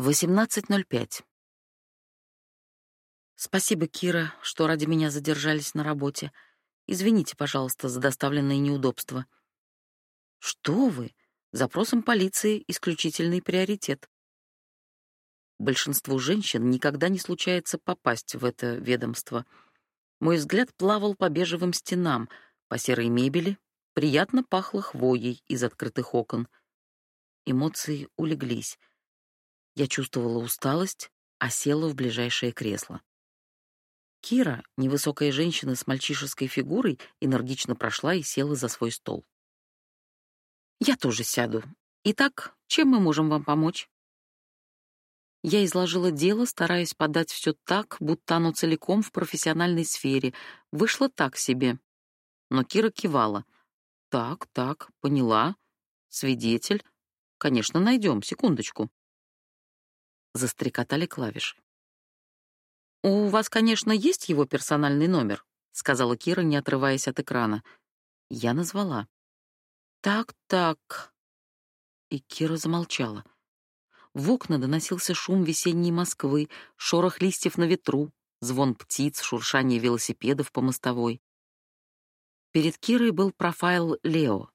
18.05. Спасибо, Кира, что ради меня задержались на работе. Извините, пожалуйста, за доставленные неудобства. Что вы? Запросом полиции исключительный приоритет. Большинству женщин никогда не случается попасть в это ведомство. Мой взгляд плавал по бежевым стенам, по серой мебели, приятно пахло хвоей из открытых окон. Эмоции улеглись. Я чувствовала усталость, а села в ближайшее кресло. Кира, невысокая женщина с мальчишеской фигурой, энергично прошла и села за свой стол. «Я тоже сяду. Итак, чем мы можем вам помочь?» Я изложила дело, стараясь подать все так, будто оно целиком в профессиональной сфере. Вышло так себе. Но Кира кивала. «Так, так, поняла. Свидетель. Конечно, найдем. Секундочку» застрекотали клавиши. «У вас, конечно, есть его персональный номер», — сказала Кира, не отрываясь от экрана. Я назвала. «Так, так». И Кира замолчала. В окна доносился шум весенней Москвы, шорох листьев на ветру, звон птиц, шуршание велосипедов по мостовой. Перед Кирой был профайл Лео.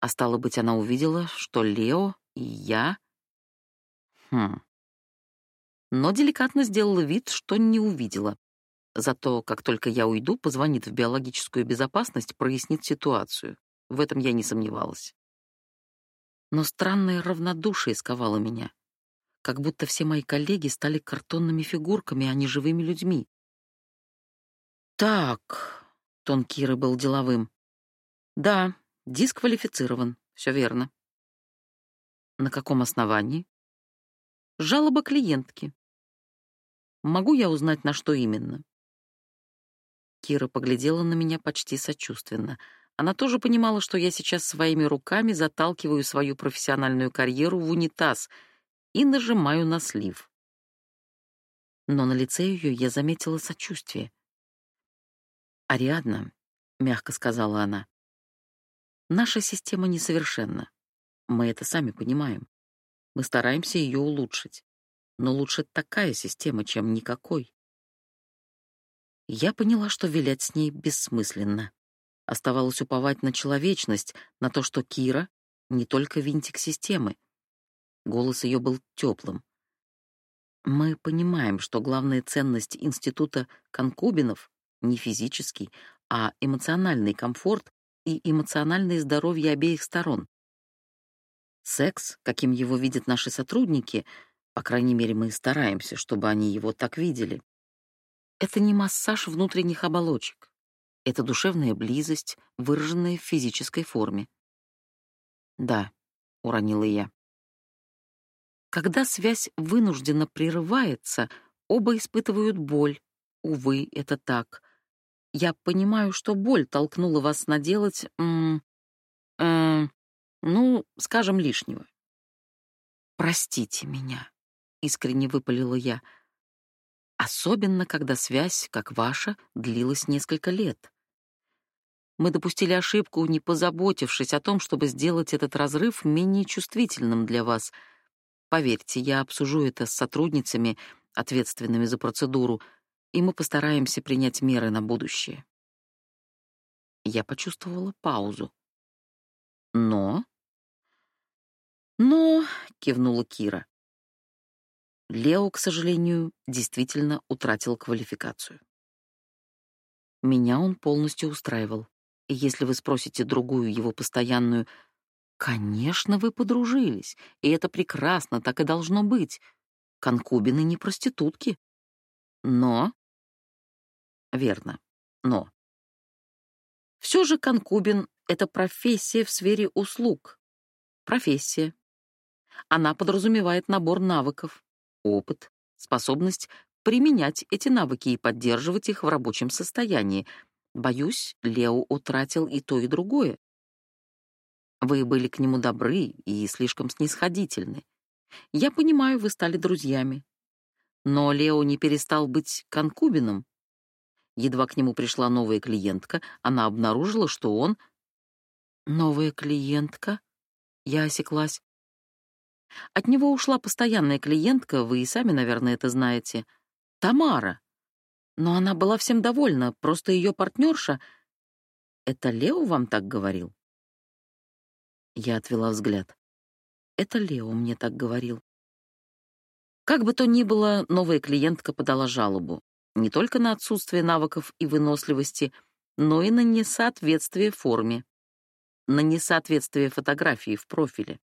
А стало быть, она увидела, что Лео и я... Хм но деликатно сделала вид, что не увидела. Зато, как только я уйду, позвонит в биологическую безопасность, прояснит ситуацию. В этом я не сомневалась. Но странное равнодушие сковало меня. Как будто все мои коллеги стали картонными фигурками, а не живыми людьми. «Так», — тон Киры был деловым. «Да, дисквалифицирован, все верно». «На каком основании?» «Жалоба клиентки. Могу я узнать, на что именно?» Кира поглядела на меня почти сочувственно. Она тоже понимала, что я сейчас своими руками заталкиваю свою профессиональную карьеру в унитаз и нажимаю на слив. Но на лице ее я заметила сочувствие. «Ариадна», — мягко сказала она, — «наша система несовершенна. Мы это сами понимаем. Мы стараемся ее улучшить но лучше такая система, чем никакой. Я поняла, что вилять с ней бессмысленно. Оставалось уповать на человечность, на то, что Кира — не только винтик системы. Голос ее был теплым. Мы понимаем, что главная ценность института конкубинов не физический, а эмоциональный комфорт и эмоциональное здоровье обеих сторон. Секс, каким его видят наши сотрудники — по крайней мере, мы стараемся, чтобы они его так видели. Это не массаж внутренних оболочек. Это душевная близость, выраженная в физической форме. Да, уронила я. Когда связь вынужденно прерывается, оба испытывают боль. Увы, это так. Я понимаю, что боль толкнула вас наделать, м э, ну, скажем, лишнего. Простите меня. — искренне выпалила я. «Особенно, когда связь, как ваша, длилась несколько лет. Мы допустили ошибку, не позаботившись о том, чтобы сделать этот разрыв менее чувствительным для вас. Поверьте, я обсужу это с сотрудницами, ответственными за процедуру, и мы постараемся принять меры на будущее». Я почувствовала паузу. «Но...» «Но...» — кивнула Кира. Лео, к сожалению, действительно утратил квалификацию. Меня он полностью устраивал. И если вы спросите другую его постоянную, конечно, вы подружились, и это прекрасно, так и должно быть. Конкубины не проститутки. Но... Верно, но... Все же конкубин — это профессия в сфере услуг. Профессия. Она подразумевает набор навыков, опыт, способность применять эти навыки и поддерживать их в рабочем состоянии. Боюсь, Лео утратил и то, и другое. Вы были к нему добры и слишком снисходительны. Я понимаю, вы стали друзьями. Но Лео не перестал быть конкубином. Едва к нему пришла новая клиентка, она обнаружила, что он... Новая клиентка? Я осеклась. От него ушла постоянная клиентка, вы и сами, наверное, это знаете. Тамара. Но она была всем довольна, просто ее партнерша... Это Лео вам так говорил? Я отвела взгляд. Это Лео мне так говорил. Как бы то ни было, новая клиентка подала жалобу. Не только на отсутствие навыков и выносливости, но и на несоответствие форме. На несоответствие фотографии в профиле.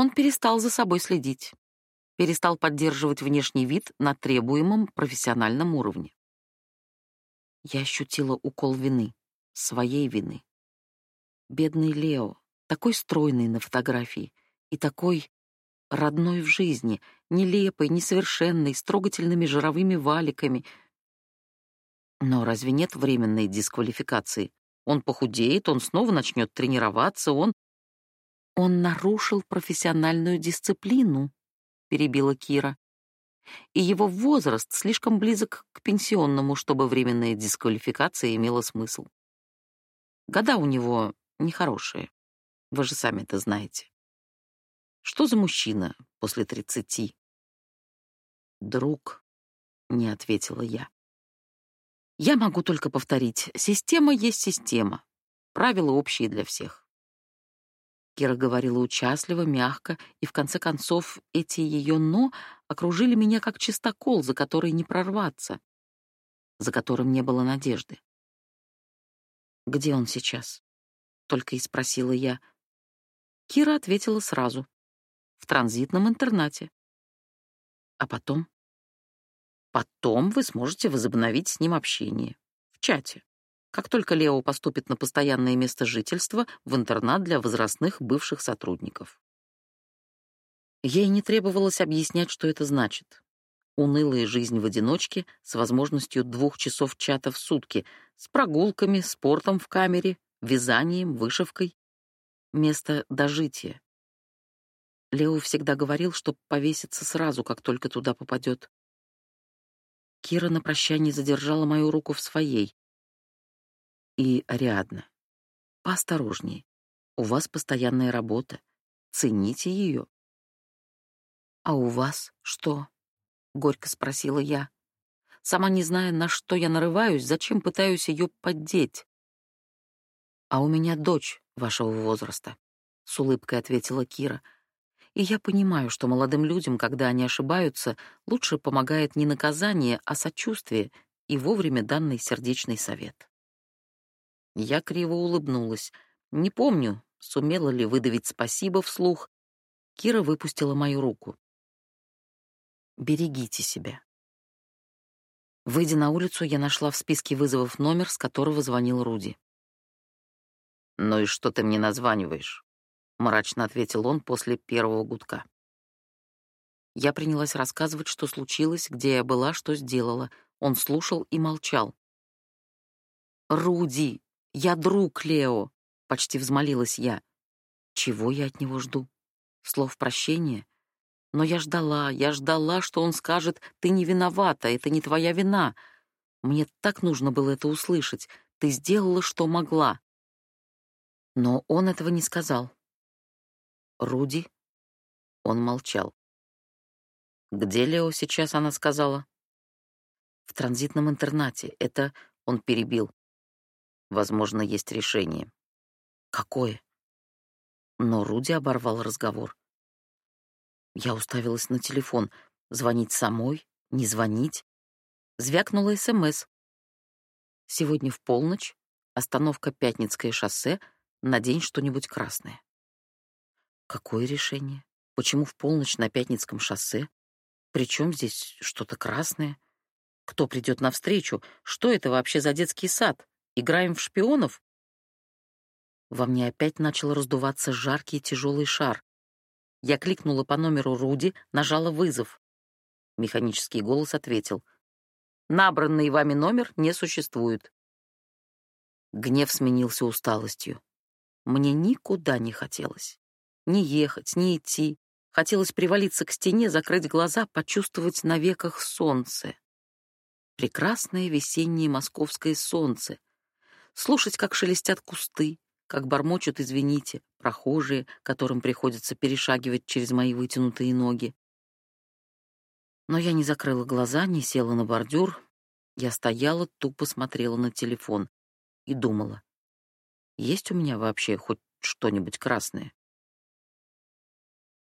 Он перестал за собой следить, перестал поддерживать внешний вид на требуемом профессиональном уровне. Я ощутила укол вины, своей вины. Бедный Лео, такой стройный на фотографии и такой родной в жизни, нелепый, несовершенный, с трогательными жировыми валиками. Но разве нет временной дисквалификации? Он похудеет, он снова начнет тренироваться, он... Он нарушил профессиональную дисциплину, перебила Кира. И его возраст слишком близок к пенсионному, чтобы временная дисквалификация имела смысл. Года у него нехорошие. Вы же сами это знаете. Что за мужчина после тридцати? Друг, не ответила я. Я могу только повторить, система есть система. Правила общие для всех. Кира говорила участливо, мягко, и в конце концов эти ее «но» окружили меня как чистокол, за который не прорваться, за которым не было надежды. «Где он сейчас?» — только и спросила я. Кира ответила сразу. «В транзитном интернате». «А потом?» «Потом вы сможете возобновить с ним общение. В чате» как только Лео поступит на постоянное место жительства в интернат для возрастных бывших сотрудников. Ей не требовалось объяснять, что это значит. Унылая жизнь в одиночке с возможностью двух часов чата в сутки, с прогулками, спортом в камере, вязанием, вышивкой. Место дожития. Лео всегда говорил, что повесится сразу, как только туда попадет. Кира на прощание задержала мою руку в своей, и Ариадна. Поосторожнее. У вас постоянная работа. Цените ее. А у вас что? горько спросила я. Сама не зная, на что я нарываюсь, зачем пытаюсь ее поддеть. А у меня дочь вашего возраста, с улыбкой ответила Кира. И я понимаю, что молодым людям, когда они ошибаются, лучше помогает не наказание, а сочувствие и вовремя данный сердечный совет. Я криво улыбнулась. Не помню, сумела ли выдавить спасибо вслух. Кира выпустила мою руку. Берегите себя. Выйдя на улицу, я нашла в списке вызовов номер, с которого звонил Руди. «Ну и что ты мне названиваешь?» — мрачно ответил он после первого гудка. Я принялась рассказывать, что случилось, где я была, что сделала. Он слушал и молчал. «Руди, я друг Лео, почти взмолилась я. Чего я от него жду? Слов прощения? Но я ждала, я ждала, что он скажет: "Ты не виновата, это не твоя вина". Мне так нужно было это услышать. Ты сделала, что могла. Но он этого не сказал. Руди? Он молчал. Где Лео сейчас, она сказала? В транзитном интернате. Это он перебил. Возможно, есть решение. Какое? Но Руди оборвал разговор. Я уставилась на телефон. Звонить самой? Не звонить? Звякнула СМС. Сегодня в полночь, остановка Пятницкое шоссе, надень что-нибудь красное. Какое решение? Почему в полночь на Пятницком шоссе? Причем здесь что-то красное? Кто придет навстречу? Что это вообще за детский сад? Играем в шпионов? Во мне опять начал раздуваться жаркий тяжелый шар. Я кликнула по номеру Руди, нажала вызов. Механический голос ответил: "Набранный вами номер не существует". Гнев сменился усталостью. Мне никуда не хотелось. Ни ехать, ни идти. Хотелось привалиться к стене, закрыть глаза, почувствовать на веках солнце. Прекрасное весеннее московское солнце, слушать, как шелестят кусты, как бормочут «извините» прохожие, которым приходится перешагивать через мои вытянутые ноги. Но я не закрыла глаза, не села на бордюр. Я стояла, тупо смотрела на телефон и думала, есть у меня вообще хоть что-нибудь красное?